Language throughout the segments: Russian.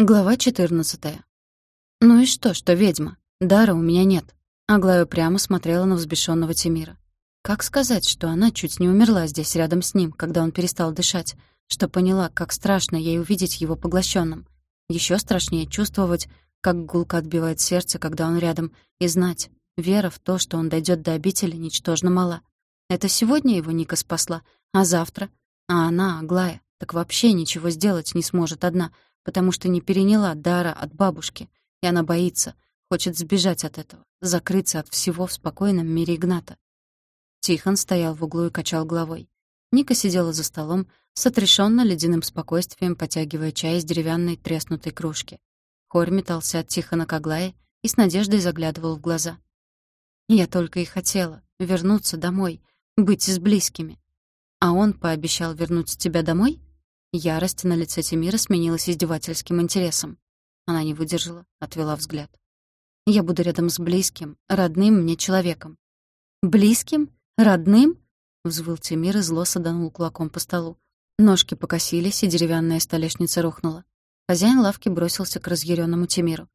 Глава 14. Ну и что, что ведьма? Дара у меня нет. Аглая прямо смотрела на взбешенного Тимира. Как сказать, что она чуть не умерла здесь рядом с ним, когда он перестал дышать, что поняла, как страшно ей увидеть его поглощенным. Еще страшнее чувствовать, как гулко отбивает сердце, когда он рядом, и знать, вера в то, что он дойдет до обители, ничтожно мала. Это сегодня его Ника спасла, а завтра? А она, Аглая, так вообще ничего сделать не сможет одна — потому что не переняла дара от бабушки, и она боится, хочет сбежать от этого, закрыться от всего в спокойном мире Игната. Тихон стоял в углу и качал головой. Ника сидела за столом с отрешенно ледяным спокойствием, потягивая чай из деревянной треснутой кружки. Хор метался от Тихона к Аглае и с надеждой заглядывал в глаза. «Я только и хотела вернуться домой, быть с близкими. А он пообещал вернуть тебя домой?» Ярость на лице Тимира сменилась издевательским интересом. Она не выдержала, отвела взгляд. «Я буду рядом с близким, родным мне человеком». «Близким? Родным?» — взвыл Тимир и зло саданул кулаком по столу. Ножки покосились, и деревянная столешница рухнула. Хозяин лавки бросился к разъяренному Тимиру.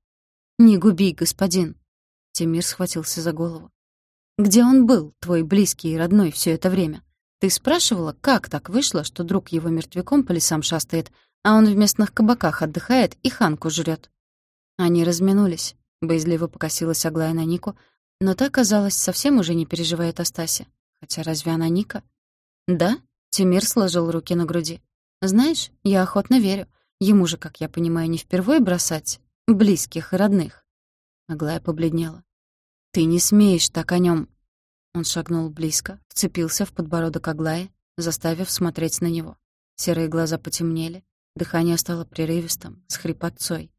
«Не губи, господин!» Тимир схватился за голову. «Где он был, твой близкий и родной, все это время? Ты спрашивала, как так вышло, что друг его мертвяком по лесам шастает, а он в местных кабаках отдыхает и ханку жрет? Они разминулись. Боязливо покосилась Аглая на Нику, но та, казалось, совсем уже не переживает о Стасе. Хотя разве она Ника? Да? Тимир сложил руки на груди. Знаешь, я охотно верю. Ему же, как я понимаю, не впервые бросать близких и родных. Аглая побледнела. Ты не смеешь так о нем. Он шагнул близко, вцепился в подбородок Аглаи, заставив смотреть на него. Серые глаза потемнели, дыхание стало прерывистым, с хрипотцой.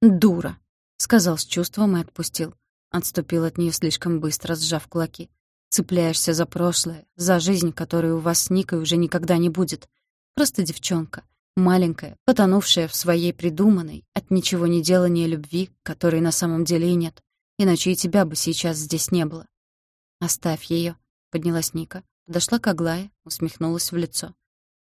«Дура!» — сказал с чувством и отпустил. Отступил от нее слишком быстро, сжав кулаки. «Цепляешься за прошлое, за жизнь, которой у вас с Никой уже никогда не будет. Просто девчонка, маленькая, потонувшая в своей придуманной, от ничего не делания любви, которой на самом деле и нет. Иначе и тебя бы сейчас здесь не было. «Оставь ее, поднялась Ника, подошла к Аглае, усмехнулась в лицо.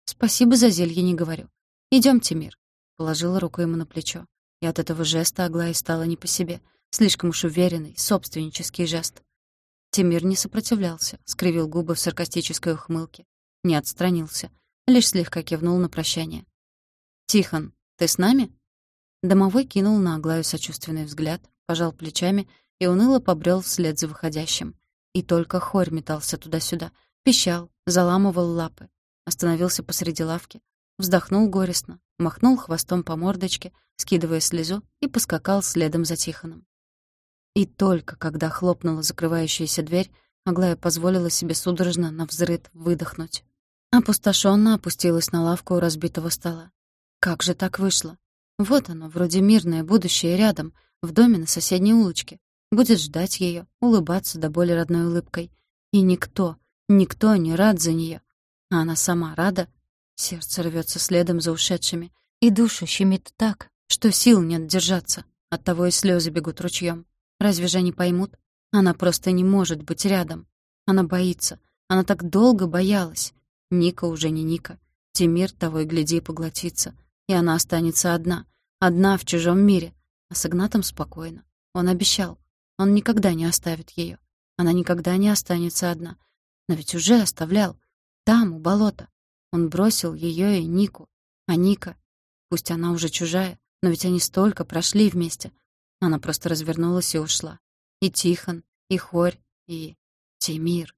«Спасибо за зелье не говорю. Идём, Тимир», — положила руку ему на плечо. И от этого жеста Аглае стало не по себе, слишком уж уверенный, собственнический жест. Тимир не сопротивлялся, скривил губы в саркастической ухмылке, не отстранился, лишь слегка кивнул на прощание. «Тихон, ты с нами?» Домовой кинул на Аглаю сочувственный взгляд, пожал плечами и уныло побрел вслед за выходящим. И только хорь метался туда-сюда, пищал, заламывал лапы. Остановился посреди лавки, вздохнул горестно, махнул хвостом по мордочке, скидывая слезу, и поскакал следом за Тихоном. И только когда хлопнула закрывающаяся дверь, Аглая позволила себе судорожно на взрыв выдохнуть. Опустошенно опустилась на лавку у разбитого стола. Как же так вышло? Вот оно, вроде мирное будущее рядом, в доме на соседней улочке будет ждать ее, улыбаться до боли родной улыбкой. И никто, никто не рад за нее. А она сама рада. Сердце рвется следом за ушедшими, и душу щемит так, что сил нет держаться. Оттого и слезы бегут ручьем. Разве же они поймут? Она просто не может быть рядом. Она боится. Она так долго боялась. Ника уже не Ника. Тимир того и гляди поглотится. И она останется одна. Одна в чужом мире. А с Игнатом спокойно. Он обещал. Он никогда не оставит ее. Она никогда не останется одна. Но ведь уже оставлял. Там, у болота. Он бросил ее и Нику. А Ника... Пусть она уже чужая, но ведь они столько прошли вместе. Она просто развернулась и ушла. И Тихон, и Хорь, и Тимир.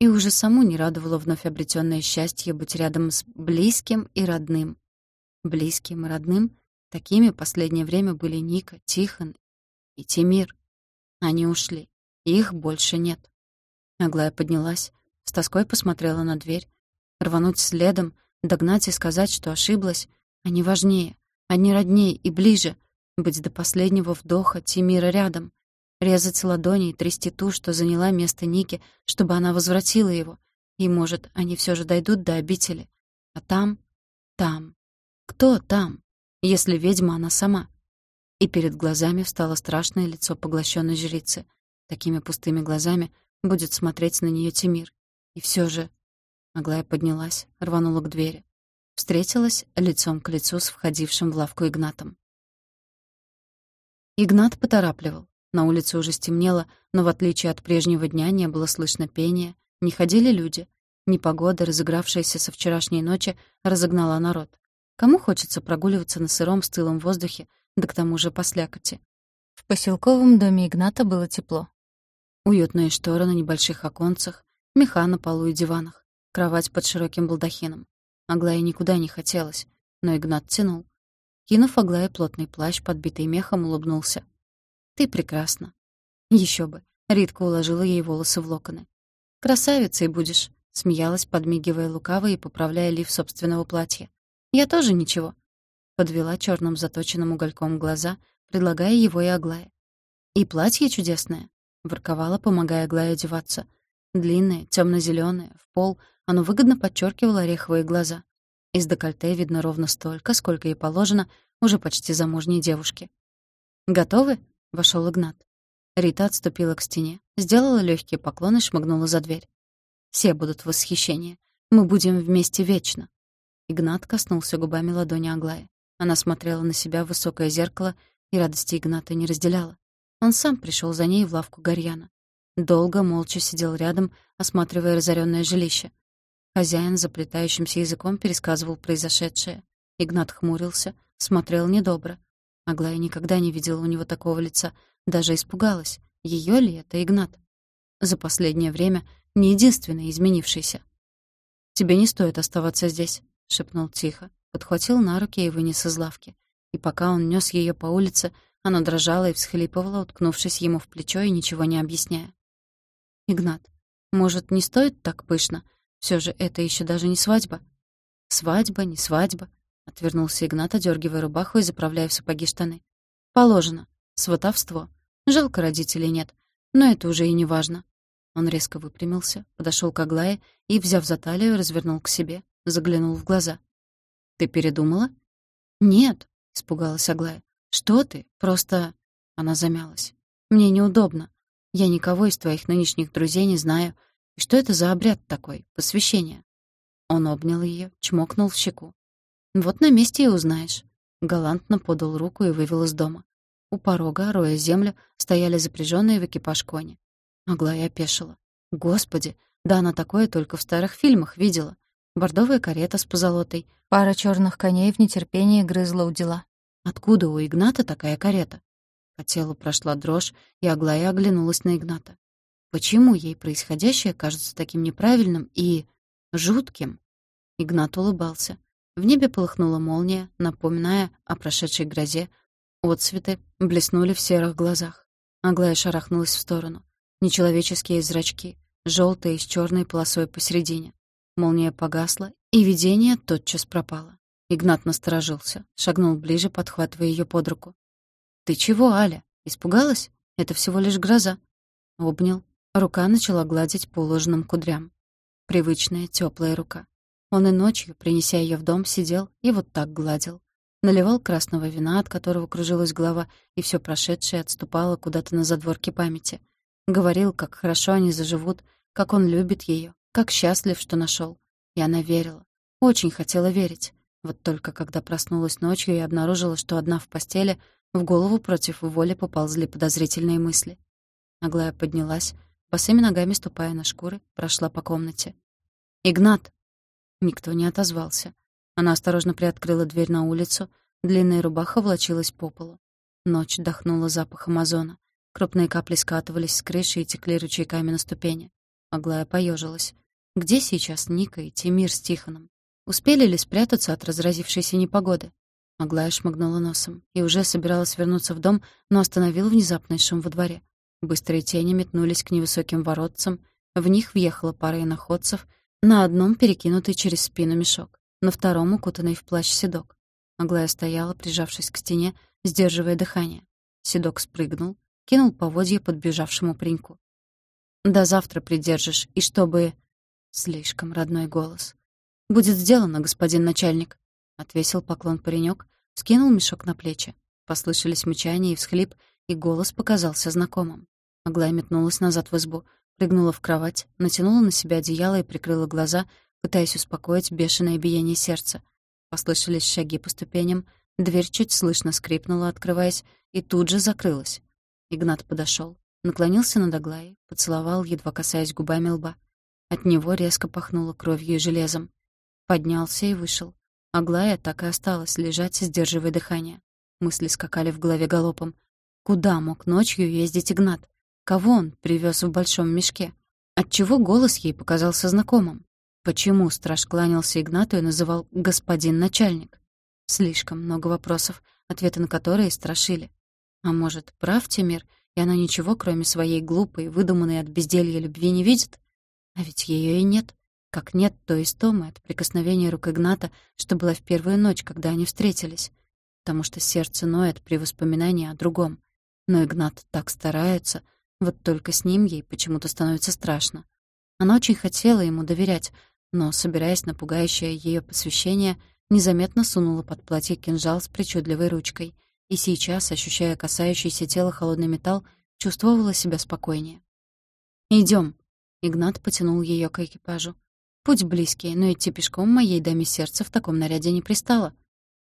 И уже саму не радовало вновь обретенное счастье быть рядом с близким и родным. Близким и родным такими последнее время были Ника, Тихон и Тимир. Они ушли. Их больше нет. Аглая поднялась, с тоской посмотрела на дверь. Рвануть следом, догнать и сказать, что ошиблась, они важнее, они роднее и ближе. Быть до последнего вдоха Тимира рядом. Резать ладони и трясти ту, что заняла место Ники, чтобы она возвратила его. И, может, они все же дойдут до обители. А там... там... Кто там? Если ведьма она сама и перед глазами встало страшное лицо поглощенной жрицы. Такими пустыми глазами будет смотреть на нее Тимир. И все же... Аглая поднялась, рванула к двери. Встретилась лицом к лицу с входившим в лавку Игнатом. Игнат поторапливал. На улице уже стемнело, но в отличие от прежнего дня не было слышно пения, не ходили люди. Непогода, разыгравшаяся со вчерашней ночи, разогнала народ. Кому хочется прогуливаться на сыром стылом воздухе, да к тому же по слякоти? В поселковом доме Игната было тепло. Уютные шторы на небольших оконцах, меха на полу и диванах, кровать под широким балдахином. Аглае никуда не хотелось, но Игнат тянул. Кинув Аглае плотный плащ, подбитый мехом, улыбнулся. «Ты прекрасна». Еще бы. Ритка уложила ей волосы в локоны. «Красавицей будешь», — смеялась, подмигивая лукаво и поправляя лиф собственного платья. «Я тоже ничего», — подвела черным заточенным угольком глаза, предлагая его и Аглае. «И платье чудесное», — ворковала, помогая Аглае одеваться. Длинное, темно зеленое в пол, оно выгодно подчеркивало ореховые глаза. Из декольте видно ровно столько, сколько ей положено уже почти замужней девушке. «Готовы?» — вошел Игнат. Рита отступила к стене, сделала легкий поклон и шмыгнула за дверь. «Все будут в восхищении. Мы будем вместе вечно», Игнат коснулся губами ладони Аглаи. Она смотрела на себя в высокое зеркало и радости Игната не разделяла. Он сам пришел за ней в лавку Гарьяна. Долго, молча сидел рядом, осматривая разоренное жилище. Хозяин заплетающимся языком пересказывал произошедшее. Игнат хмурился, смотрел недобро. Аглая никогда не видела у него такого лица, даже испугалась. Ее ли это Игнат? За последнее время не единственный изменившийся. «Тебе не стоит оставаться здесь», — шепнул тихо, подхватил на руки и вынес из лавки. И пока он нес ее по улице, она дрожала и всхлипывала, уткнувшись ему в плечо и ничего не объясняя. «Игнат, может, не стоит так пышно? Все же это еще даже не свадьба». «Свадьба, не свадьба», — отвернулся Игнат, одергивая рубаху и заправляя в сапоги штаны. «Положено. Сватовство. Жалко родителей нет. Но это уже и не важно». Он резко выпрямился, подошел к Аглае и, взяв за талию, развернул к себе, заглянул в глаза. «Ты передумала?» «Нет», — испугалась Аглая. «Что ты? Просто...» Она замялась. «Мне неудобно. Я никого из твоих нынешних друзей не знаю. И что это за обряд такой? Посвящение?» Он обнял ее, чмокнул в щеку. «Вот на месте и узнаешь». Галантно подал руку и вывел из дома. У порога, роя землю, стояли запряженные в экипаж кони. Аглая опешила. «Господи, да она такое только в старых фильмах видела бордовая карета с позолотой, пара черных коней в нетерпении грызла у дела. Откуда у Игната такая карета? По телу прошла дрожь, и Аглая оглянулась на Игната. Почему ей происходящее кажется таким неправильным и... жутким? Игнат улыбался. В небе полыхнула молния, напоминая о прошедшей грозе. Отцветы блеснули в серых глазах. Аглая шарахнулась в сторону. Нечеловеческие зрачки, желтые с черной полосой посередине. Молния погасла, и видение тотчас пропало. Игнат насторожился, шагнул ближе, подхватывая ее под руку. «Ты чего, Аля? Испугалась? Это всего лишь гроза». Обнял. Рука начала гладить по уложенным кудрям. Привычная, теплая рука. Он и ночью, принеся ее в дом, сидел и вот так гладил. Наливал красного вина, от которого кружилась голова, и все прошедшее отступало куда-то на задворке памяти. Говорил, как хорошо они заживут, как он любит ее, как счастлив, что нашел. И она верила. Очень хотела верить. Вот только когда проснулась ночью и обнаружила, что одна в постели, в голову против воли поползли подозрительные мысли. Аглая поднялась, босыми ногами ступая на шкуры, прошла по комнате. «Игнат!» Никто не отозвался. Она осторожно приоткрыла дверь на улицу, длинная рубаха влочилась по полу. Ночь дохнула запахом озона. Крупные капли скатывались с крыши и текли ручейками на ступени. Аглая поежилась. Где сейчас Ника и Тимир с Тихоном? Успели ли спрятаться от разразившейся непогоды? Аглая шмыгнула носом и уже собиралась вернуться в дом, но остановил внезапный шум во дворе. Быстрые тени метнулись к невысоким воротцам, в них въехала пара иноходцев, на одном перекинутый через спину мешок, на втором укутанный в плащ седок. Аглая стояла, прижавшись к стене, сдерживая дыхание. Седок спрыгнул, кинул поводья подбежавшему пареньку. До завтра придержишь, и чтобы...» Слишком родной голос. «Будет сделано, господин начальник», — отвесил поклон паренек, скинул мешок на плечи. Послышались мычания и всхлип, и голос показался знакомым. Аглая метнулась назад в избу, прыгнула в кровать, натянула на себя одеяло и прикрыла глаза, пытаясь успокоить бешеное биение сердца. Послышались шаги по ступеням, Дверь чуть слышно скрипнула, открываясь, и тут же закрылась. Игнат подошел, наклонился над Аглаей, поцеловал, едва касаясь губами лба. От него резко пахнуло кровью и железом. Поднялся и вышел. Аглая так и осталась лежать, сдерживая дыхание. Мысли скакали в голове галопом. Куда мог ночью ездить Игнат? Кого он привез в большом мешке? Отчего голос ей показался знакомым? Почему страж кланялся Игнату и называл «господин начальник»? Слишком много вопросов, ответы на которые страшили. А может, прав Тимир, и она ничего, кроме своей глупой, выдуманной от безделья любви, не видит? А ведь ее и нет. Как нет той истомы от прикосновения рук Игната, что была в первую ночь, когда они встретились. Потому что сердце ноет при воспоминании о другом. Но Игнат так старается, вот только с ним ей почему-то становится страшно. Она очень хотела ему доверять, но, собираясь на пугающее её посвящение, незаметно сунула под платье кинжал с причудливой ручкой — и сейчас, ощущая касающийся тела холодный металл, чувствовала себя спокойнее. Идем. Игнат потянул ее к экипажу. «Путь близкий, но идти пешком моей даме сердца в таком наряде не пристало».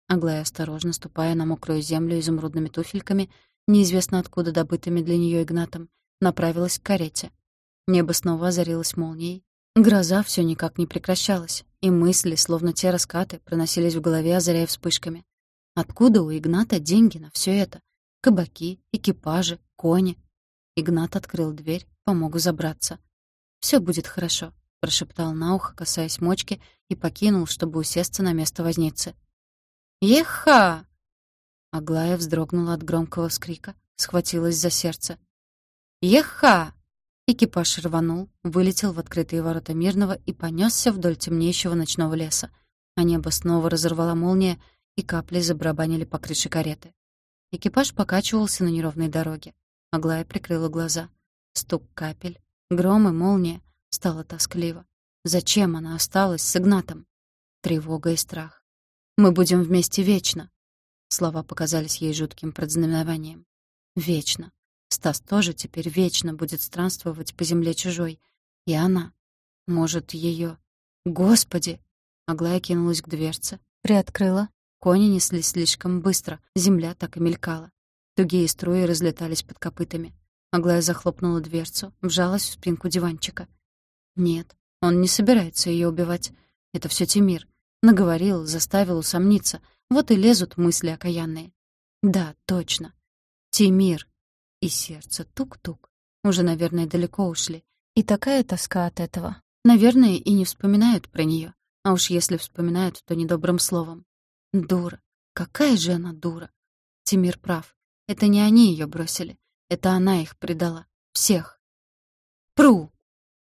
Аглая, осторожно ступая на мокрую землю изумрудными туфельками, неизвестно откуда добытыми для нее Игнатом, направилась к карете. Небо снова озарилось молнией. Гроза все никак не прекращалась, и мысли, словно те раскаты, проносились в голове, озаряя вспышками. Откуда у Игната деньги на все это? Кабаки, экипажи, кони. Игнат открыл дверь, помог забраться. Все будет хорошо», — прошептал на ухо, касаясь мочки, и покинул, чтобы усесться на место возницы. «Еха!» Аглая вздрогнула от громкого вскрика, схватилась за сердце. «Еха!» Экипаж рванул, вылетел в открытые ворота Мирного и понесся вдоль темнеющего ночного леса. А небо снова разорвала молния, и капли забарабанили по крыше кареты. Экипаж покачивался на неровной дороге. Аглая прикрыла глаза. Стук капель, гром и молния. Стало тоскливо. Зачем она осталась с Игнатом? Тревога и страх. «Мы будем вместе вечно!» Слова показались ей жутким предзнаменованием. «Вечно!» Стас тоже теперь вечно будет странствовать по земле чужой. И она. Может, ее... Господи! Аглая кинулась к дверце, приоткрыла Кони неслись слишком быстро, земля так и мелькала. Тугие струи разлетались под копытами. Аглая захлопнула дверцу, вжалась в спинку диванчика. Нет, он не собирается ее убивать. Это все Тимир. Наговорил, заставил усомниться. Вот и лезут мысли окаянные. Да, точно. Тимир. И сердце тук-тук. Уже, наверное, далеко ушли. И такая тоска от этого. Наверное, и не вспоминают про нее. А уж если вспоминают, то недобрым словом. Дура. Какая же она дура. Тимир прав. Это не они ее бросили. Это она их предала. Всех. Пру!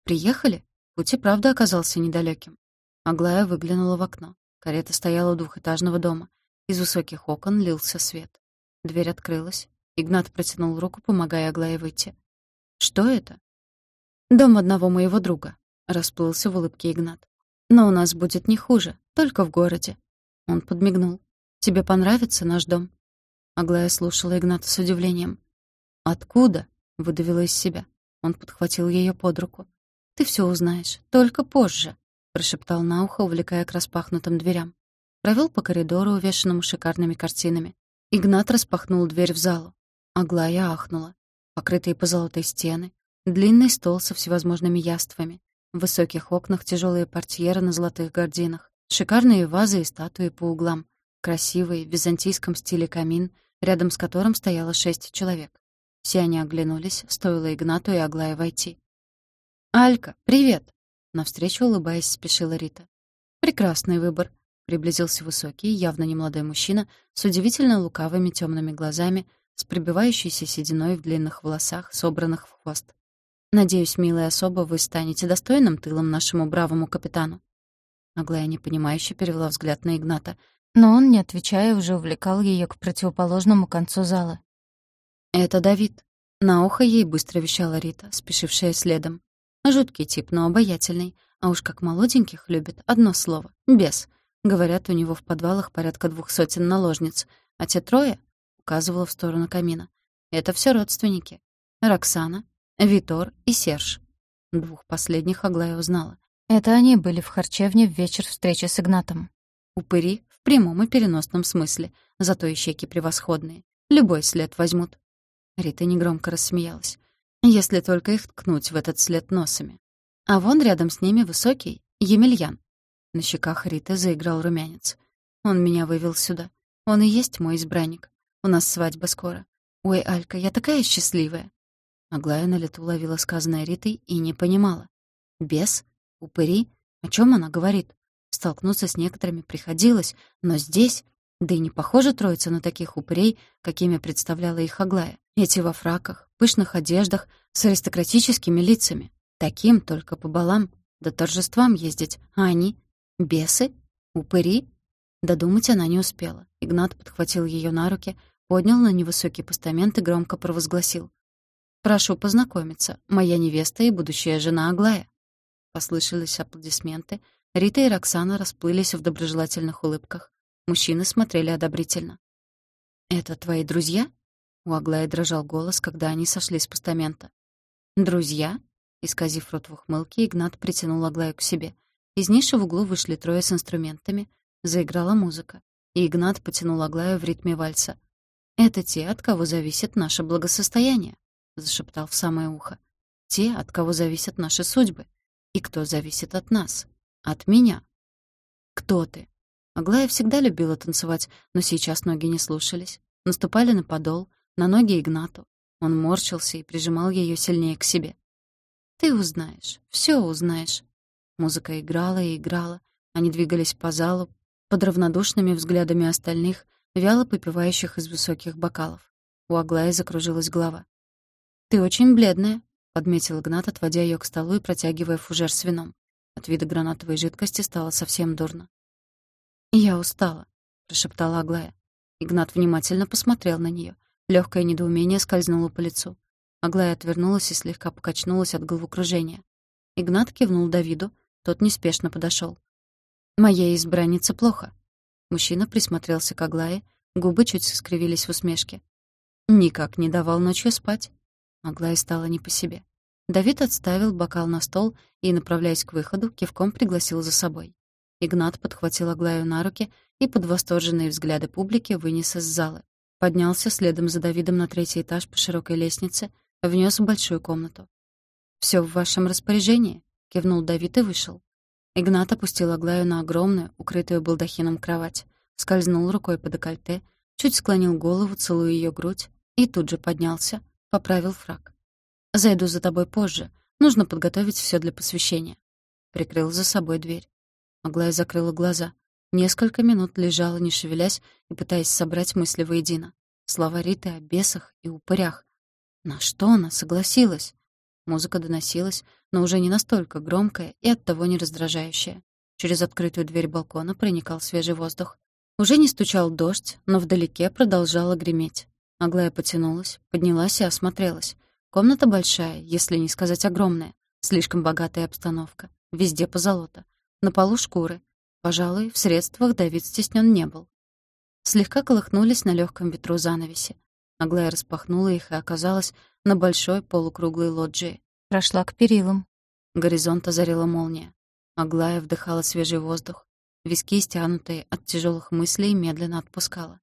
Приехали? Путь и правда оказался недалеким. Аглая выглянула в окно. Карета стояла у двухэтажного дома. Из высоких окон лился свет. Дверь открылась. Игнат протянул руку, помогая Аглае выйти. «Что это?» «Дом одного моего друга», — расплылся в улыбке Игнат. «Но у нас будет не хуже, только в городе. Он подмигнул. «Тебе понравится наш дом?» Аглая слушала Игната с удивлением. «Откуда?» — выдавила из себя. Он подхватил ее под руку. «Ты все узнаешь, только позже», — прошептал на ухо, увлекая к распахнутым дверям. Провел по коридору, увешанному шикарными картинами. Игнат распахнул дверь в залу. Аглая ахнула. Покрытые позолотой стены, длинный стол со всевозможными яствами, в высоких окнах тяжелые портьеры на золотых гардинах. Шикарные вазы и статуи по углам. Красивый, в византийском стиле камин, рядом с которым стояло шесть человек. Все они оглянулись, стоило Игнату и Аглае войти. «Алька, привет!» Навстречу, улыбаясь, спешила Рита. «Прекрасный выбор», — приблизился высокий, явно немолодой мужчина с удивительно лукавыми темными глазами, с прибивающейся сединой в длинных волосах, собранных в хвост. «Надеюсь, милая особа, вы станете достойным тылом нашему бравому капитану». Аглая непонимающе перевела взгляд на Игната, но он, не отвечая, уже увлекал ее к противоположному концу зала. «Это Давид». На ухо ей быстро вещала Рита, спешившая следом. Жуткий тип, но обаятельный. А уж как молоденьких любит, одно слово — бес. Говорят, у него в подвалах порядка двух сотен наложниц, а те трое — указывала в сторону камина. Это все родственники. Роксана, Витор и Серж. Двух последних Аглая узнала. Это они были в харчевне в вечер встречи с Игнатом. Упыри в прямом и переносном смысле. Зато и щеки превосходные. Любой след возьмут. Рита негромко рассмеялась. Если только их ткнуть в этот след носами. А вон рядом с ними высокий Емельян. На щеках Риты заиграл румянец. Он меня вывел сюда. Он и есть мой избранник. У нас свадьба скоро. Ой, Алька, я такая счастливая. Аглая на лету ловила сказанное Ритой и не понимала. Бес? Упыри? О чем она говорит? Столкнуться с некоторыми приходилось, но здесь... Да и не похожа троица на таких упырей, какими представляла их Аглая. Эти во фраках, пышных одеждах, с аристократическими лицами. Таким только по балам, да торжествам ездить. А они? Бесы? Упыри? Додумать она не успела. Игнат подхватил ее на руки, поднял на невысокий постамент и громко провозгласил. «Прошу познакомиться. Моя невеста и будущая жена Аглая». Послышались аплодисменты. Рита и Роксана расплылись в доброжелательных улыбках. Мужчины смотрели одобрительно. «Это твои друзья?» У Аглая дрожал голос, когда они сошли с постамента. «Друзья?» Исказив рот в ухмылке, Игнат притянул Аглаю к себе. Из ниши в углу вышли трое с инструментами. Заиграла музыка. И Игнат потянул Аглаю в ритме вальса. «Это те, от кого зависит наше благосостояние», — зашептал в самое ухо. «Те, от кого зависят наши судьбы. И кто зависит от нас? От меня». «Кто ты?» Аглая всегда любила танцевать, но сейчас ноги не слушались. Наступали на подол, на ноги Игнату. Он морщился и прижимал ее сильнее к себе. «Ты узнаешь, все узнаешь». Музыка играла и играла. Они двигались по залу, под равнодушными взглядами остальных, вяло попивающих из высоких бокалов. У Аглаи закружилась голова. «Ты очень бледная», — подметил Игнат, отводя ее к столу и протягивая фужер с вином. От вида гранатовой жидкости стало совсем дурно. «Я устала», — прошептала Аглая. Игнат внимательно посмотрел на нее. Легкое недоумение скользнуло по лицу. Аглая отвернулась и слегка покачнулась от головокружения. Игнат кивнул Давиду, тот неспешно подошел. «Моей избраннице плохо». Мужчина присмотрелся к Аглае, губы чуть скривились в усмешке. «Никак не давал ночью спать». Аглая стала не по себе. Давид отставил бокал на стол и, направляясь к выходу, кивком пригласил за собой. Игнат подхватил Аглаю на руки и под восторженные взгляды публики вынес из зала. Поднялся следом за Давидом на третий этаж по широкой лестнице, внес в большую комнату. «Всё в вашем распоряжении», — кивнул Давид и вышел. Игнат опустил Аглаю на огромную, укрытую балдахином кровать, скользнул рукой по декольте, чуть склонил голову, целуя её грудь, и тут же поднялся, поправил фраг. «Зайду за тобой позже. Нужно подготовить всё для посвящения». Прикрыл за собой дверь. Аглая закрыла глаза. Несколько минут лежала, не шевелясь и пытаясь собрать мысли воедино. Слова Риты о бесах и упырях. На что она согласилась? Музыка доносилась, но уже не настолько громкая и оттого не раздражающая. Через открытую дверь балкона проникал свежий воздух. Уже не стучал дождь, но вдалеке продолжало греметь. Аглая потянулась, поднялась и осмотрелась. Комната большая, если не сказать огромная. Слишком богатая обстановка. Везде позолота. На полу шкуры. Пожалуй, в средствах Давид стеснен не был. Слегка колыхнулись на легком ветру занавеси. Аглая распахнула их и оказалась на большой полукруглой лоджии. Прошла к перилам. Горизонт озарила молния. Аглая вдыхала свежий воздух. Виски, стянутые от тяжелых мыслей, медленно отпускала.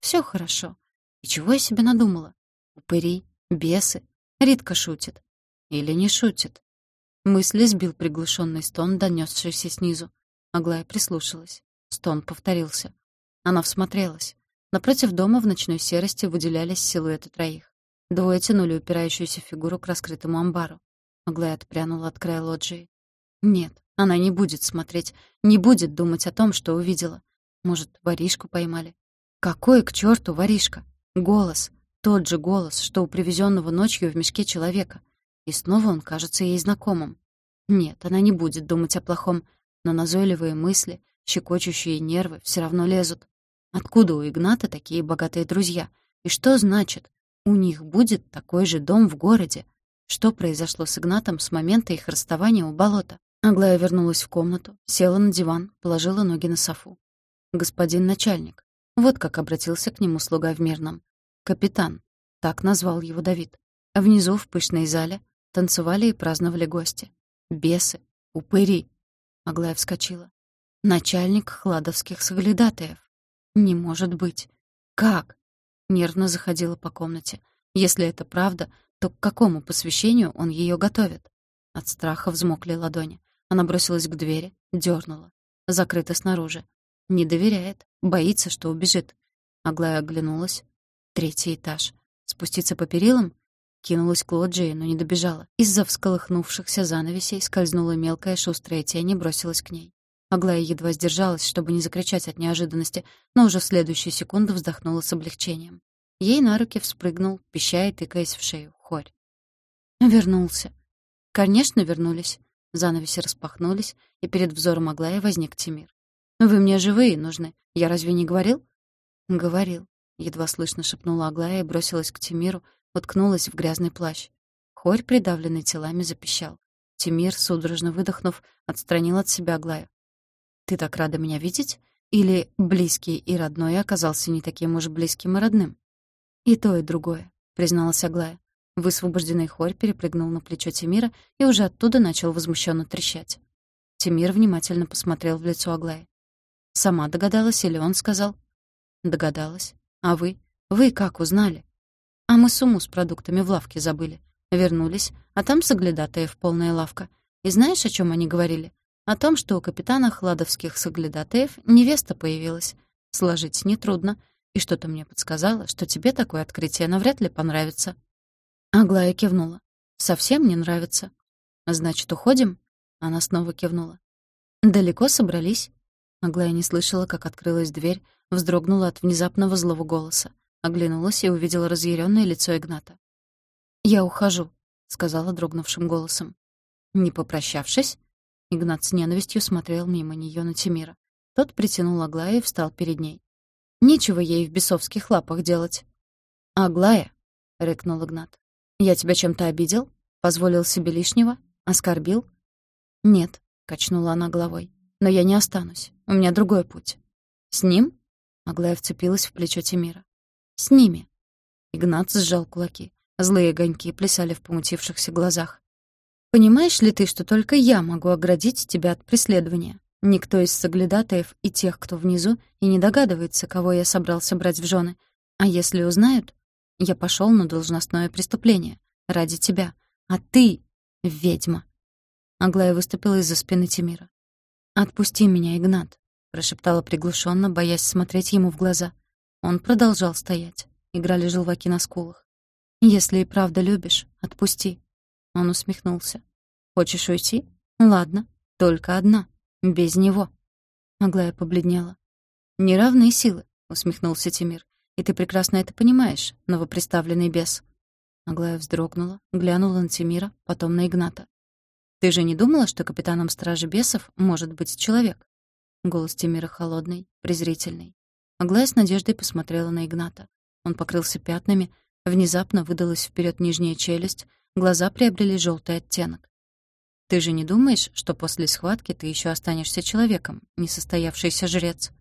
Все хорошо. И чего я себе надумала? Упыри, бесы. Ритка шутит. Или не шутит. Мысли сбил приглушенный стон, донесшийся снизу. Аглая прислушалась. Стон повторился. Она всмотрелась. Напротив дома в ночной серости выделялись силуэты троих. Двое тянули упирающуюся фигуру к раскрытому амбару. Аглая отпрянула от края лоджии. Нет, она не будет смотреть, не будет думать о том, что увидела. Может, воришку поймали? Какой к черту воришка? Голос. Тот же голос, что у привезенного ночью в мешке человека. И снова он кажется ей знакомым. Нет, она не будет думать о плохом, но назойливые мысли, щекочущие нервы все равно лезут. Откуда у Игната такие богатые друзья? И что значит, у них будет такой же дом в городе? Что произошло с Игнатом с момента их расставания у болота? Аглая вернулась в комнату, села на диван, положила ноги на софу. «Господин начальник». Вот как обратился к нему слуга в мирном. «Капитан». Так назвал его Давид. Внизу, в пышной зале, Танцевали и праздновали гости. Бесы, упыри. Аглая вскочила. Начальник хладовских соглядатаев. Не может быть. Как? Нервно заходила по комнате. Если это правда, то к какому посвящению он ее готовит? От страха взмокли ладони. Она бросилась к двери, дернула. Закрыто снаружи. Не доверяет, боится, что убежит. Аглая оглянулась. Третий этаж. Спуститься по перилам? Кинулась к лоджии, но не добежала. Из-за всколыхнувшихся занавесей скользнула мелкая шустрая тень и бросилась к ней. Аглая едва сдержалась, чтобы не закричать от неожиданности, но уже в следующую секунду вздохнула с облегчением. Ей на руки вспрыгнул, пищая и тыкаясь в шею, хорь. Вернулся. Конечно, вернулись. Занавеси распахнулись, и перед взором Аглая возник Тимир. «Вы мне живые нужны. Я разве не говорил?» «Говорил», — едва слышно шепнула Аглая и бросилась к Тимиру, уткнулась в грязный плащ. Хорь, придавленный телами, запищал. Тимир, судорожно выдохнув, отстранил от себя Аглаю. «Ты так рада меня видеть? Или близкий и родной оказался не таким уж близким и родным?» «И то, и другое», — призналась Аглая. Высвобожденный хорь перепрыгнул на плечо Тимира и уже оттуда начал возмущенно трещать. Тимир внимательно посмотрел в лицо Аглаи. «Сама догадалась или он сказал?» «Догадалась. А вы? Вы как узнали?» «А мы сумму с продуктами в лавке забыли. Вернулись, а там соглядатаев полная лавка. И знаешь, о чем они говорили? О том, что у капитана Хладовских соглядатаев невеста появилась. Сложить нетрудно. И что-то мне подсказало, что тебе такое открытие навряд ли понравится». Аглая кивнула. «Совсем не нравится». «Значит, уходим?» Она снова кивнула. «Далеко собрались?» Аглая не слышала, как открылась дверь, вздрогнула от внезапного злого голоса, оглянулась и увидела разъяренное лицо Игната. «Я ухожу», — сказала дрогнувшим голосом. «Не попрощавшись?» Игнат с ненавистью смотрел мимо нее на Тимира. Тот притянул Аглаю и встал перед ней. «Нечего ей в бесовских лапах делать». «Аглая», — рыкнул Игнат, — «я тебя чем-то обидел? Позволил себе лишнего? Оскорбил?» «Нет», — качнула она головой, — «но я не останусь. У меня другой путь». «С ним?» — Аглая вцепилась в плечо Тимира. «С ними». Игнат сжал кулаки. Злые огоньки плясали в помутившихся глазах. Понимаешь ли ты, что только я могу оградить тебя от преследования? Никто из соглядатаев и тех, кто внизу, и не догадывается, кого я собрался брать в жены. А если узнают? Я пошел на должностное преступление. Ради тебя. А ты — ведьма. Аглая выступила из-за спины Тимира. «Отпусти меня, Игнат», — прошептала приглушенно, боясь смотреть ему в глаза. Он продолжал стоять. Играли желваки на скулах. «Если и правда любишь, отпусти. Он усмехнулся. «Хочешь уйти? Ладно, только одна. Без него». Аглая побледнела. «Неравные силы», — усмехнулся Тимир. «И ты прекрасно это понимаешь, новоприставленный бес». Аглая вздрогнула, глянула на Тимира, потом на Игната. «Ты же не думала, что капитаном стражи бесов может быть человек?» Голос Тимира холодный, презрительный. Аглая с надеждой посмотрела на Игната. Он покрылся пятнами, внезапно выдалась вперед нижняя челюсть, Глаза приобрели желтый оттенок. «Ты же не думаешь, что после схватки ты еще останешься человеком, несостоявшийся жрец?»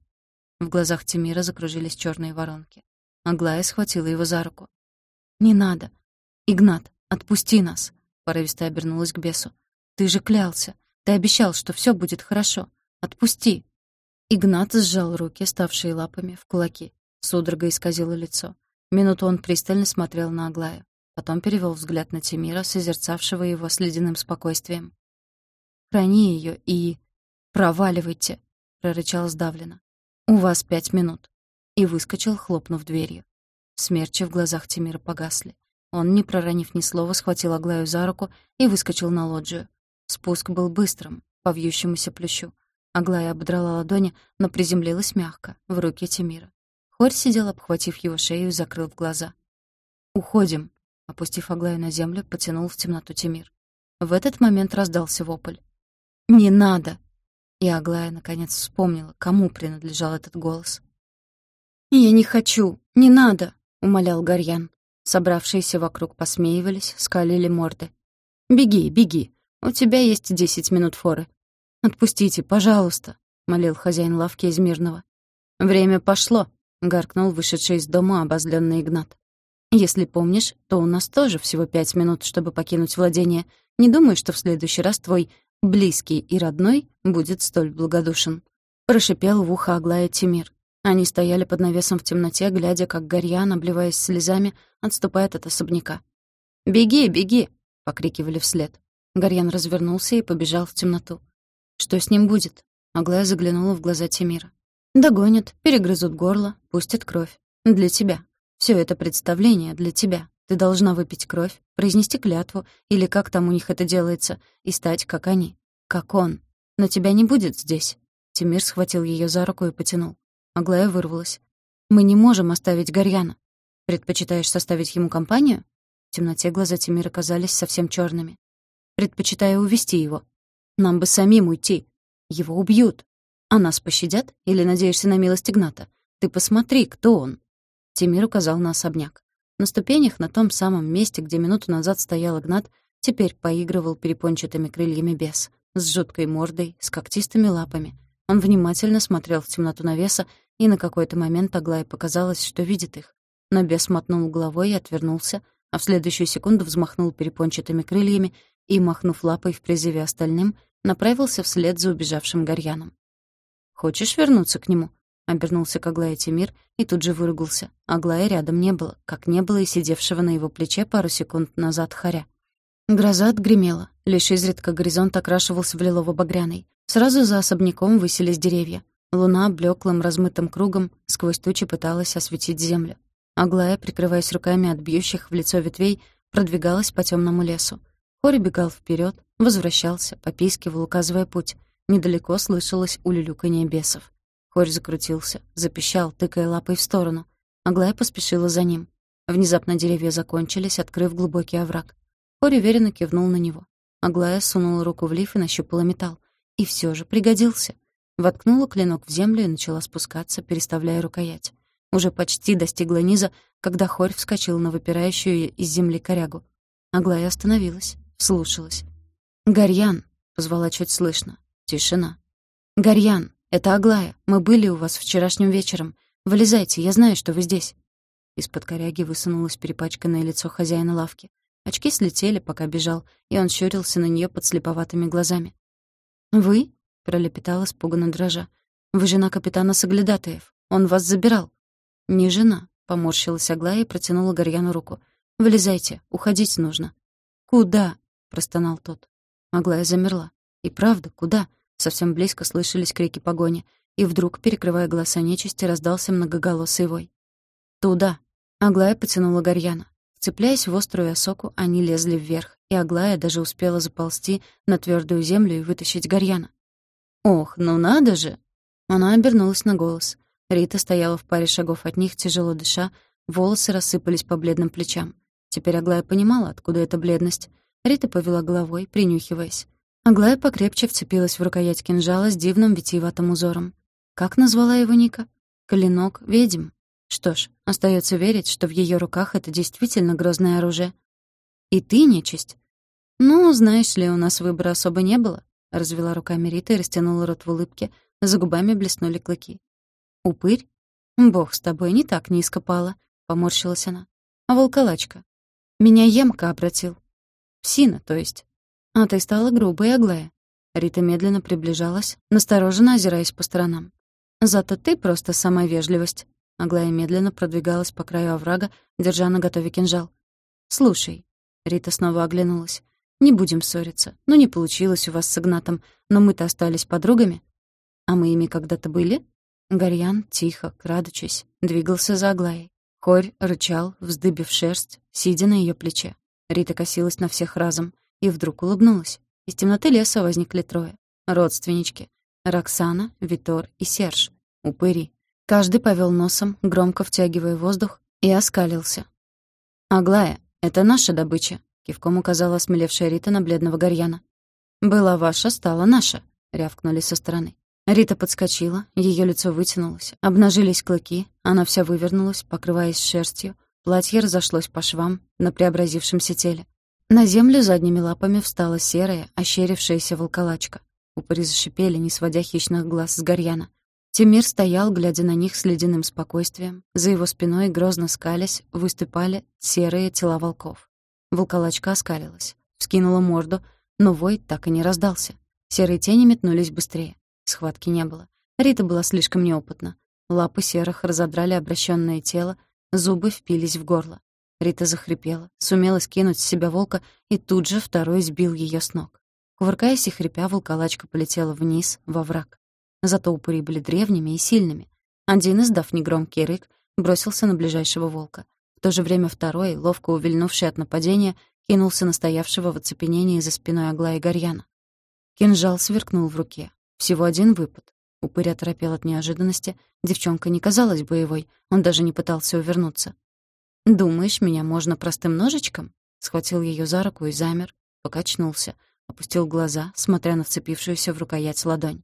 В глазах Тимира закружились черные воронки. Аглая схватила его за руку. «Не надо. Игнат, отпусти нас!» Порывисто обернулась к бесу. «Ты же клялся. Ты обещал, что все будет хорошо. Отпусти!» Игнат сжал руки, ставшие лапами, в кулаки. Судорога исказила лицо. Минуту он пристально смотрел на Аглаю. Потом перевел взгляд на Тимира, созерцавшего его с ледяным спокойствием. «Храни ее и... проваливайте!» — прорычал сдавленно. «У вас пять минут!» И выскочил, хлопнув дверью. Смерчи в глазах Тимира погасли. Он, не проронив ни слова, схватил Аглаю за руку и выскочил на лоджию. Спуск был быстрым, по вьющемуся плющу. Аглая ободрала ладони, но приземлилась мягко, в руки Тимира. Хорь сидел, обхватив его шею, и закрыл глаза. «Уходим», Опустив Аглаю на землю, потянул в темноту Тимир. В этот момент раздался вопль. «Не надо!» И Аглая наконец вспомнила, кому принадлежал этот голос. «Я не хочу! Не надо!» — умолял Гарьян. Собравшиеся вокруг посмеивались, скалили морды. «Беги, беги! У тебя есть десять минут форы. Отпустите, пожалуйста!» — молил хозяин лавки из Мирного. «Время пошло!» — гаркнул вышедший из дома обозленный Игнат. Если помнишь, то у нас тоже всего пять минут, чтобы покинуть владение. Не думаю, что в следующий раз твой близкий и родной будет столь благодушен». Прошипел в ухо Аглая Тимир. Они стояли под навесом в темноте, глядя, как Гарьян, обливаясь слезами, отступает от особняка. «Беги, беги!» — покрикивали вслед. Гарьян развернулся и побежал в темноту. «Что с ним будет?» Аглая заглянула в глаза Тимира. «Догонят, перегрызут горло, пустят кровь. Для тебя. Все это представление для тебя. Ты должна выпить кровь, произнести клятву, или как там у них это делается, и стать как они, как он. Но тебя не будет здесь». Тимир схватил ее за руку и потянул. Аглая вырвалась. «Мы не можем оставить Гарьяна. Предпочитаешь составить ему компанию?» В темноте глаза Тимира казались совсем черными. «Предпочитаю увести его. Нам бы самим уйти. Его убьют. А нас пощадят? Или надеешься на милость Игната? Ты посмотри, кто он!» Тимир указал на особняк. На ступенях, на том самом месте, где минуту назад стоял Игнат, теперь поигрывал перепончатыми крыльями бес, с жуткой мордой, с когтистыми лапами. Он внимательно смотрел в темноту навеса, и на какой-то момент Аглае показалось, что видит их. Но бес мотнул головой и отвернулся, а в следующую секунду взмахнул перепончатыми крыльями и, махнув лапой в призыве остальным, направился вслед за убежавшим Горьяном. «Хочешь вернуться к нему?» — обернулся к Аглае Тимир и тут же выругался. Аглая рядом не было, как не было и сидевшего на его плече пару секунд назад Харя. Гроза отгремела, лишь изредка горизонт окрашивался в лилово-багряный. Сразу за особняком высились деревья. Луна блеклым размытым кругом сквозь тучи пыталась осветить землю. Аглая, прикрываясь руками от бьющих в лицо ветвей, продвигалась по темному лесу. Хори бегал вперед, возвращался, попискивал, указывая путь. Недалеко слышалось улюлюканье бесов. Хорь закрутился, запищал, тыкая лапой в сторону. Аглая поспешила за ним. Внезапно деревья закончились, открыв глубокий овраг. Хорь уверенно кивнул на него. Аглая сунула руку в лиф и нащупала металл. И все же пригодился. Воткнула клинок в землю и начала спускаться, переставляя рукоять. Уже почти достигла низа, когда Хорь вскочил на выпирающую из земли корягу. Аглая остановилась, вслушалась. «Гарьян!» — позвала чуть слышно. Тишина. «Гарьян!» «Это Аглая. Мы были у вас вчерашним вечером. Вылезайте, я знаю, что вы здесь». Из-под коряги высунулось перепачканное лицо хозяина лавки. Очки слетели, пока бежал, и он щурился на нее под слеповатыми глазами. «Вы?» — пролепетала испуганно дрожа. «Вы жена капитана Соглядатаев. Он вас забирал». «Не жена», — поморщилась Аглая и протянула Горьяну руку. «Вылезайте, уходить нужно». «Куда?» — простонал тот. Аглая замерла. «И правда, куда? Совсем близко слышались крики погони, и вдруг, перекрывая голоса нечисти, раздался многоголосый вой. «Туда!» Аглая потянула Горьяна. Цепляясь в острую осоку, они лезли вверх, и Аглая даже успела заползти на твердую землю и вытащить Горьяна. «Ох, ну надо же!» Она обернулась на голос. Рита стояла в паре шагов от них, тяжело дыша, волосы рассыпались по бледным плечам. Теперь Аглая понимала, откуда эта бледность. Рита повела головой, принюхиваясь. Аглая покрепче вцепилась в рукоять кинжала с дивным витиеватым узором. Как назвала его Ника? Клинок ведьм. Что ж, остается верить, что в ее руках это действительно грозное оружие. И ты, нечисть? Ну, знаешь ли, у нас выбора особо не было. Развела руками Рита и растянула рот в улыбке, за губами блеснули клыки. Упырь? Бог с тобой, не так низко пала, поморщилась она. А волколачка? Меня Емка обратил. Псина, то есть. «А ты стала грубой, Аглая». Рита медленно приближалась, настороженно озираясь по сторонам. «Зато ты просто самая вежливость». Аглая медленно продвигалась по краю оврага, держа на готове кинжал. «Слушай». Рита снова оглянулась. «Не будем ссориться. Ну, не получилось у вас с Игнатом, но мы-то остались подругами». «А мы ими когда-то были?» Горьян, тихо, крадучись, двигался за Аглаей. Хорь рычал, вздыбив шерсть, сидя на ее плече. Рита косилась на всех разом — и вдруг улыбнулась. Из темноты леса возникли трое. Родственнички. Роксана, Витор и Серж. Упыри. Каждый повел носом, громко втягивая воздух, и оскалился. «Аглая, это наша добыча», — кивком указала осмелевшая Рита на бледного Горьяна. «Была ваша, стала наша», — рявкнули со стороны. Рита подскочила, ее лицо вытянулось, обнажились клыки, она вся вывернулась, покрываясь шерстью, платье разошлось по швам на преобразившемся теле. На землю задними лапами встала серая, ощерившаяся волколачка. Упыри зашипели, не сводя хищных глаз с Горьяна. Тимир стоял, глядя на них с ледяным спокойствием. За его спиной, грозно скалясь, выступали серые тела волков. Волколачка оскалилась, вскинула морду, но вой так и не раздался. Серые тени метнулись быстрее. Схватки не было. Рита была слишком неопытна. Лапы серых разодрали обращенное тело, зубы впились в горло. Рита захрипела, сумела скинуть с себя волка, и тут же второй сбил ее с ног. Кувыркаясь и хрипя, волколачка полетела вниз, во враг. Зато упыри были древними и сильными. Один, издав негромкий рык, бросился на ближайшего волка. В то же время второй, ловко увильнувший от нападения, кинулся на стоявшего в оцепенении за спиной Аглаи Гарьяна. Кинжал сверкнул в руке. Всего один выпад. Упырь оторопел от неожиданности. Девчонка не казалась боевой, он даже не пытался увернуться. «Думаешь, меня можно простым ножичком?» Схватил ее за руку и замер, покачнулся, опустил глаза, смотря на вцепившуюся в рукоять ладонь.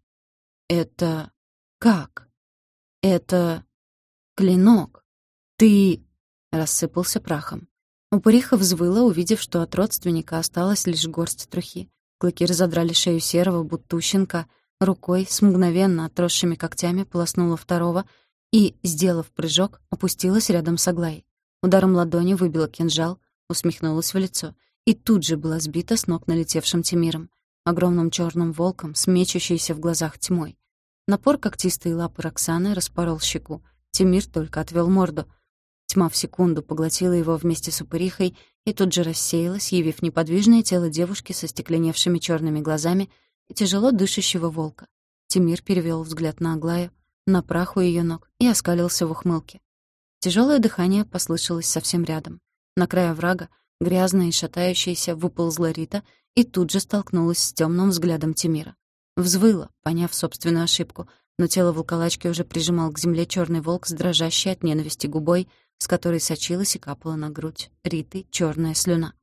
«Это... как?» «Это... клинок. Ты...» Рассыпался прахом. Упыриха взвыла, увидев, что от родственника осталась лишь горсть трухи. Клыки разодрали шею серого, будто у щенка — рукой с мгновенно отросшими когтями полоснула второго и, сделав прыжок, опустилась рядом с Аглаей. Ударом ладони выбила кинжал, усмехнулась в лицо и тут же была сбита с ног налетевшим Тимиром, огромным черным волком, с в глазах тьмой. Напор когтистой лапы Роксаны распорол щеку. Тимир только отвел морду. Тьма в секунду поглотила его вместе с упырихой и тут же рассеялась, явив неподвижное тело девушки со стекленевшими черными глазами тяжело дышащего волка. Тимир перевел взгляд на Аглаю, на прах у её ног и оскалился в ухмылке. Тяжелое дыхание послышалось совсем рядом. На край оврага, грязная и шатающаяся, выползла Рита и тут же столкнулась с темным взглядом Тимира. Взвыла, поняв собственную ошибку, но тело волколачки уже прижимал к земле черный волк с дрожащей от ненависти губой, с которой сочилась и капала на грудь Риты черная слюна.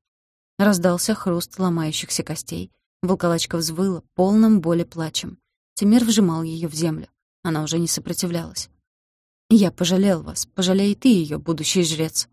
Раздался хруст ломающихся костей, Волколачка взвыла, полным боли плачем. Тимир вжимал ее в землю. Она уже не сопротивлялась. «Я пожалел вас. Пожалей ты ее, будущий жрец».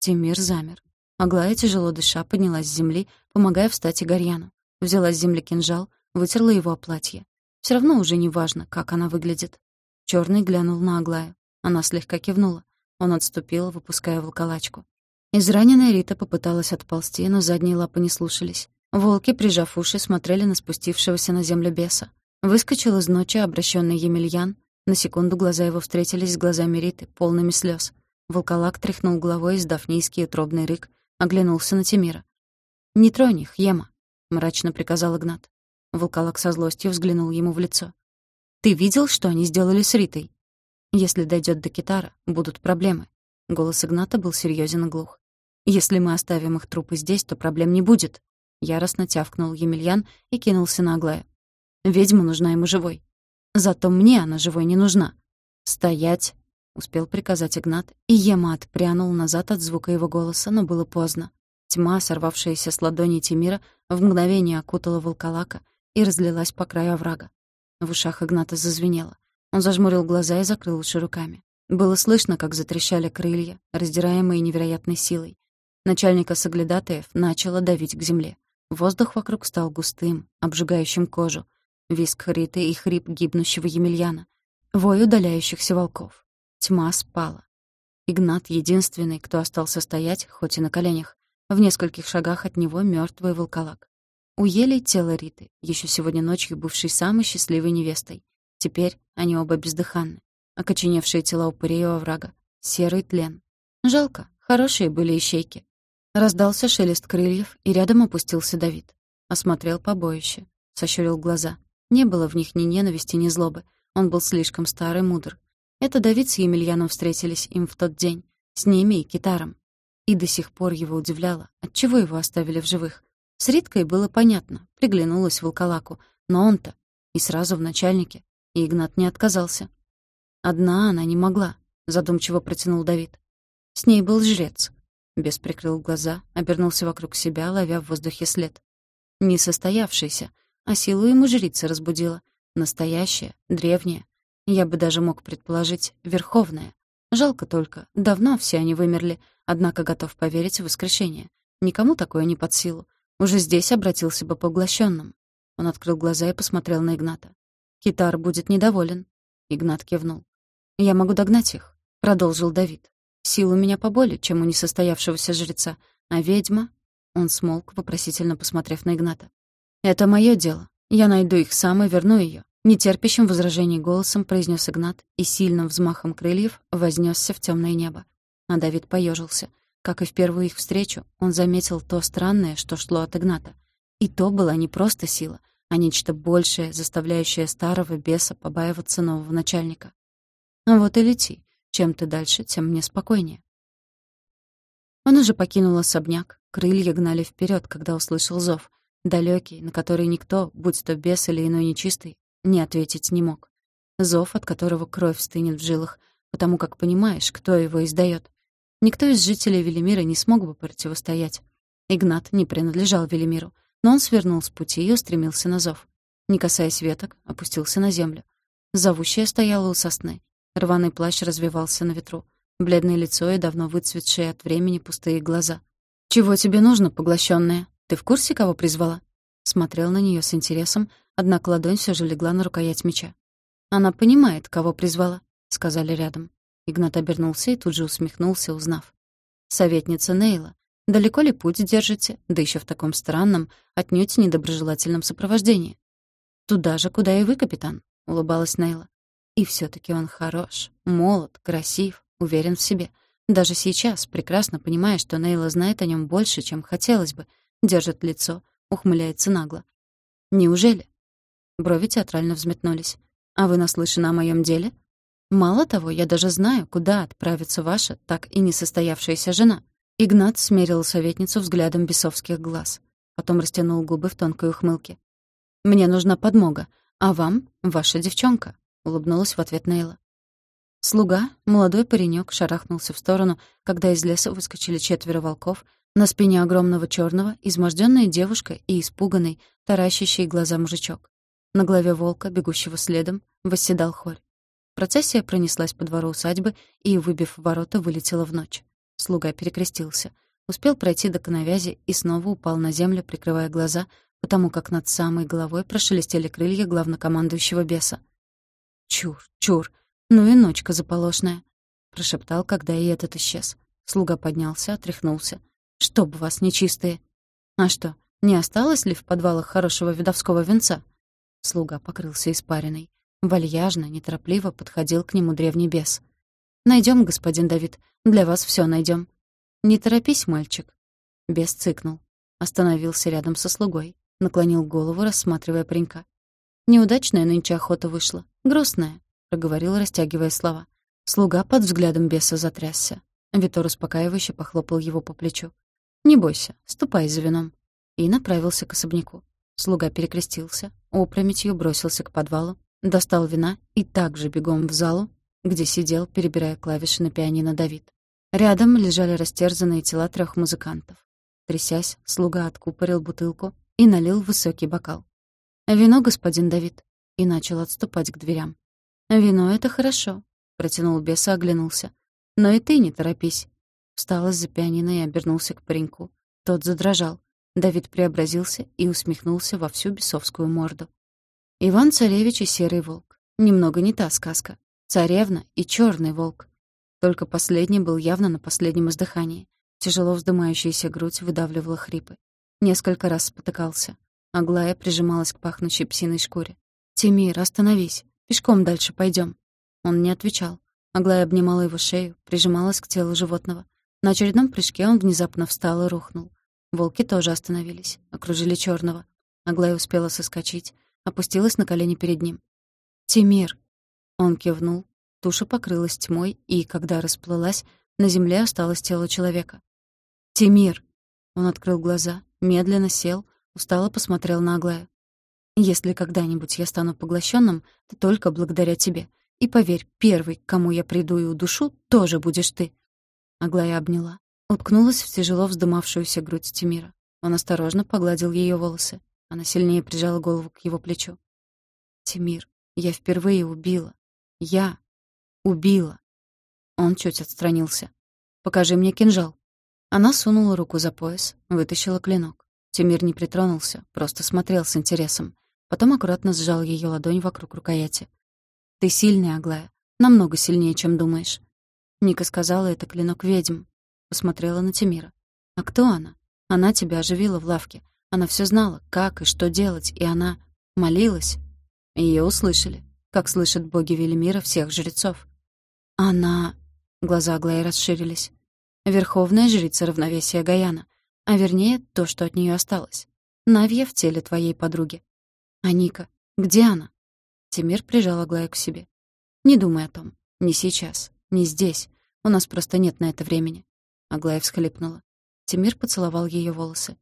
Тимир замер. Аглая, тяжело дыша, поднялась с земли, помогая встать Игорьяну. Взяла с земли кинжал, вытерла его о платье. Все равно уже не важно, как она выглядит. Черный глянул на Аглаю. Она слегка кивнула. Он отступил, выпуская волколачку. Израненная Рита попыталась отползти, но задние лапы не слушались. Волки, прижав уши, смотрели на спустившегося на землю беса. Выскочил из ночи обращенный Емельян. На секунду глаза его встретились с глазами Риты, полными слез. Волколак тряхнул головой, издав низкий утробный рык, оглянулся на Тимира. «Не тронь их, Ема», — мрачно приказал Игнат. Волколак со злостью взглянул ему в лицо. «Ты видел, что они сделали с Ритой?» «Если дойдет до Китара, будут проблемы». Голос Игната был серьезен и глух. «Если мы оставим их трупы здесь, то проблем не будет», Яростно тявкнул Емельян и кинулся на Аглая. «Ведьма нужна ему живой. Зато мне она живой не нужна». «Стоять!» — успел приказать Игнат, и Ема отпрянул назад от звука его голоса, но было поздно. Тьма, сорвавшаяся с ладони Тимира, в мгновение окутала волколака и разлилась по краю оврага. В ушах Игната зазвенело. Он зажмурил глаза и закрыл уши руками. Было слышно, как затрещали крылья, раздираемые невероятной силой. Начальника соглядатаев начало давить к земле. Воздух вокруг стал густым, обжигающим кожу. Виск Риты и хрип гибнущего Емельяна. Вой удаляющихся волков. Тьма спала. Игнат — единственный, кто остался стоять, хоть и на коленях. В нескольких шагах от него мертвый волколак. У елей тело Риты, еще сегодня ночью бывшей самой счастливой невестой. Теперь они оба бездыханны. Окоченевшие тела упырей у оврага. Серый тлен. Жалко, хорошие были ищейки. Раздался шелест крыльев, и рядом опустился Давид. Осмотрел побоище, сощурил глаза. Не было в них ни ненависти, ни злобы. Он был слишком старый, мудр. Это Давид с Емельяном встретились им в тот день. С ними и китаром. И до сих пор его удивляло, отчего его оставили в живых. С Риткой было понятно, приглянулась волколаку. Но он-то и сразу в начальнике. И Игнат не отказался. Одна она не могла, задумчиво протянул Давид. С ней был жрец. Бес прикрыл глаза, обернулся вокруг себя, ловя в воздухе след. Несостоявшийся, а силу ему жрица разбудила. Настоящая, древняя. Я бы даже мог предположить, верховная. Жалко только, давно все они вымерли, однако готов поверить в воскрешение. Никому такое не под силу. Уже здесь обратился бы поглощенным. Он открыл глаза и посмотрел на Игната. «Китар будет недоволен». Игнат кивнул. «Я могу догнать их», — продолжил Давид. Сил у меня поболее, чем у несостоявшегося жреца. А ведьма...» Он смолк, вопросительно посмотрев на Игната. «Это мое дело. Я найду их сам и верну ее. Нетерпящим возражений голосом произнес Игнат и сильным взмахом крыльев вознесся в темное небо. А Давид поежился. Как и в первую их встречу, он заметил то странное, что шло от Игната. И то была не просто сила, а нечто большее, заставляющее старого беса побаиваться нового начальника. Вот и лети. Чем ты дальше, тем мне спокойнее. Он уже покинул особняк. Крылья гнали вперед, когда услышал зов. далекий, на который никто, будь то бес или иной нечистый, не ответить не мог. Зов, от которого кровь стынет в жилах, потому как понимаешь, кто его издает. Никто из жителей Велимира не смог бы противостоять. Игнат не принадлежал Велимиру, но он свернул с пути и устремился на зов. Не касаясь веток, опустился на землю. Зовущая стояла у сосны. Рваный плащ развивался на ветру. Бледное лицо и давно выцветшие от времени пустые глаза. «Чего тебе нужно, поглощенная? Ты в курсе, кого призвала?» Смотрел на нее с интересом, однако ладонь все же легла на рукоять меча. «Она понимает, кого призвала», — сказали рядом. Игнат обернулся и тут же усмехнулся, узнав. «Советница Нейла. Далеко ли путь держите, да еще в таком странном, отнюдь недоброжелательном сопровождении?» «Туда же, куда и вы, капитан», — улыбалась Нейла. «И все таки он хорош, молод, красив, уверен в себе. Даже сейчас, прекрасно понимая, что Нейла знает о нем больше, чем хотелось бы, держит лицо, ухмыляется нагло. «Неужели?» Брови театрально взметнулись. «А вы наслышаны о моем деле?» «Мало того, я даже знаю, куда отправится ваша так и несостоявшаяся жена». Игнат смерил советницу взглядом бесовских глаз. Потом растянул губы в тонкой ухмылке. «Мне нужна подмога, а вам — ваша девчонка», — улыбнулась в ответ Нейла. Слуга, молодой паренек, шарахнулся в сторону, когда из леса выскочили четверо волков, на спине огромного черного, изможденная девушка и испуганный, таращащий глаза мужичок. На голове волка, бегущего следом, восседал хорь. Процессия пронеслась по двору усадьбы и, выбив ворота, вылетела в ночь. Слуга перекрестился. Успел пройти до коновязи и снова упал на землю, прикрывая глаза, потому как над самой головой прошелестели крылья главнокомандующего беса. «Чур, чур! Ну и ночка заполошная!» — прошептал, когда и этот исчез. Слуга поднялся, отряхнулся. «Чтоб вас нечистые!» «А что, не осталось ли в подвалах хорошего видовского венца?» Слуга покрылся испариной. Вальяжно, неторопливо подходил к нему древний бес. Найдем, господин Давид, для вас все найдем. «Не торопись, мальчик». Бес цыкнул. Остановился рядом со слугой. Наклонил голову, рассматривая паренька. «Неудачная нынче охота вышла. Грустная», — проговорил, растягивая слова. Слуга под взглядом беса затрясся. Витор успокаивающе похлопал его по плечу. «Не бойся, ступай за вином». И направился к особняку. Слуга перекрестился, опрометью бросился к подвалу, достал вина и также бегом в залу, где сидел, перебирая клавиши на пианино Давид. Рядом лежали растерзанные тела трех музыкантов. Трясясь, слуга откупорил бутылку и налил высокий бокал. «Вино, господин Давид», и начал отступать к дверям. «Вино — это хорошо», — протянул беса, оглянулся. «Но и ты не торопись». Встал из-за пианино и обернулся к пареньку. Тот задрожал. Давид преобразился и усмехнулся во всю бесовскую морду. Иван-царевич и серый волк. Немного не та сказка. Царевна и черный волк. Только последний был явно на последнем издыхании. Тяжело вздымающаяся грудь выдавливала хрипы. Несколько раз спотыкался. Аглая прижималась к пахнущей псиной шкуре. «Тимир, остановись. Пешком дальше пойдем. Он не отвечал. Аглая обнимала его шею, прижималась к телу животного. На очередном прыжке он внезапно встал и рухнул. Волки тоже остановились, окружили черного. Аглая успела соскочить, опустилась на колени перед ним. «Тимир!» Он кивнул, туша покрылась тьмой, и, когда расплылась, на земле осталось тело человека. «Тимир!» Он открыл глаза, медленно сел, устало посмотрел на Аглаю. «Если когда-нибудь я стану поглощенным, то только благодаря тебе. И поверь, первый, к кому я приду и удушу, тоже будешь ты». Аглая обняла, Уткнулась в тяжело вздымавшуюся грудь Тимира. Он осторожно погладил ее волосы. Она сильнее прижала голову к его плечу. «Тимир, я впервые убила. Я убила». Он чуть отстранился. «Покажи мне кинжал». Она сунула руку за пояс, вытащила клинок. Тимир не притронулся, просто смотрел с интересом. Потом аккуратно сжал ее ладонь вокруг рукояти. «Ты сильная, Аглая. Намного сильнее, чем думаешь». Ника сказала, это клинок ведьм посмотрела на Тимира. «А кто она? Она тебя оживила в лавке. Она все знала, как и что делать, и она молилась». Ее услышали, как слышат боги Велимира всех жрецов. Она... Глаза Аглаи расширились. Верховная жрица равновесия Гаяна, а вернее, то, что от нее осталось. Навья в теле твоей подруги. А Ника, где она? Тимир прижал Аглаю к себе. Не думай о том. Не сейчас. Не здесь. У нас просто нет на это времени. Аглая всхлипнула. Тимир поцеловал ее волосы.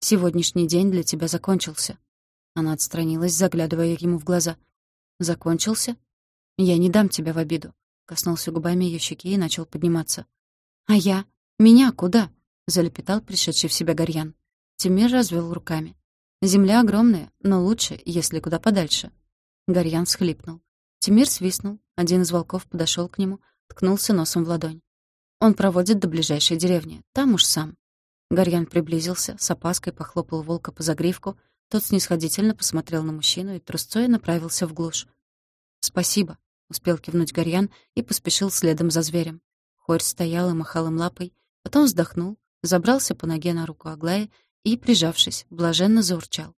«Сегодняшний день для тебя закончился». Она отстранилась, заглядывая ему в глаза. «Закончился? Я не дам тебя в обиду». Коснулся губами ее щеки и начал подниматься. «А я? Меня куда?» — залепетал пришедший в себя Горьян. Тимир развел руками. «Земля огромная, но лучше, если куда подальше». Горьян всхлипнул. Тимир свистнул. Один из волков подошел к нему, ткнулся носом в ладонь. Он проводит до ближайшей деревни. Там уж сам. Горьян приблизился, с опаской похлопал волка по загривку. Тот снисходительно посмотрел на мужчину и трусцой направился в глушь. «Спасибо», — успел кивнуть Горьян и поспешил следом за зверем. Хорь стоял и махал им лапой, потом вздохнул, забрался по ноге на руку Аглая и, прижавшись, блаженно заурчал.